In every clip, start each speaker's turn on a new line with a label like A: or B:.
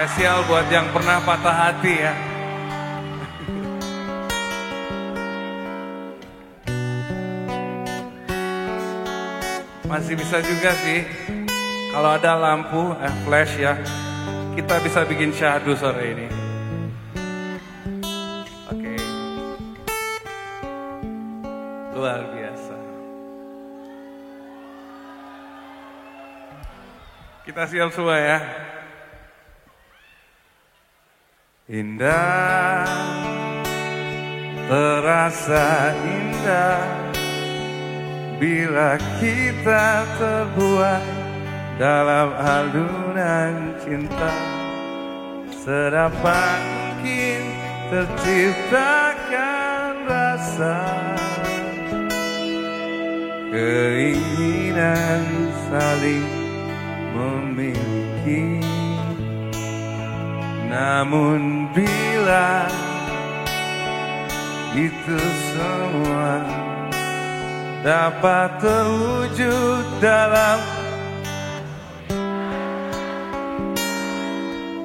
A: Spesial buat yang pernah patah hati ya. Masih bisa juga sih. Kalau ada lampu, eh flash ya. Kita bisa bikin syahdu sore ini. Oke. Luar biasa. Kita siap semua ya. Indah, terasa indah bila kita terbuai dalam alunan cinta. Sedapat mungkin terciptakan rasa keinginan saling memiliki. Namun bila itu semua dapat terwujud dalam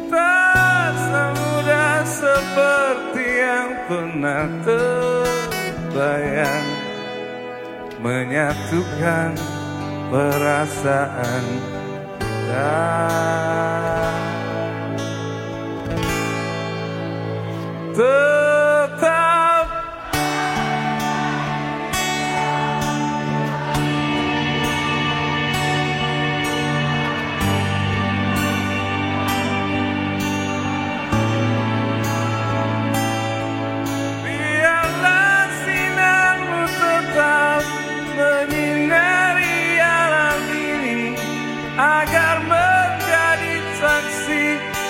A: tak semudah seperti yang pernah terbayang menyatukan perasaan dan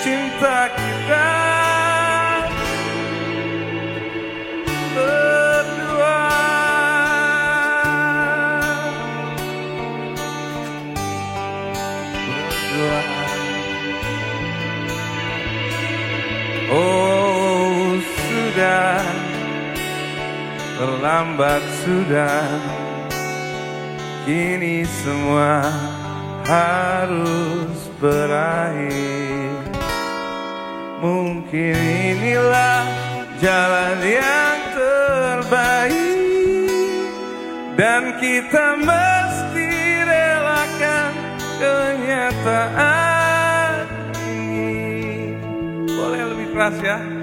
A: cinta kita berdua. Berdua. Oh sudah terlambat sudah kini semua harus berakhir mungkin inilah jalan yang terbaik. Dan kita mesti relakan kenyataan ini. Boleh lebih keras ya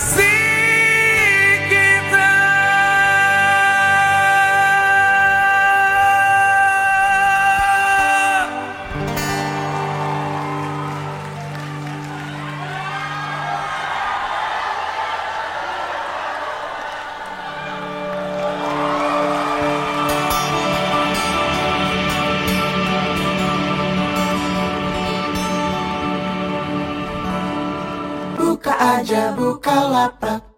B: Sí. Aja buka lapak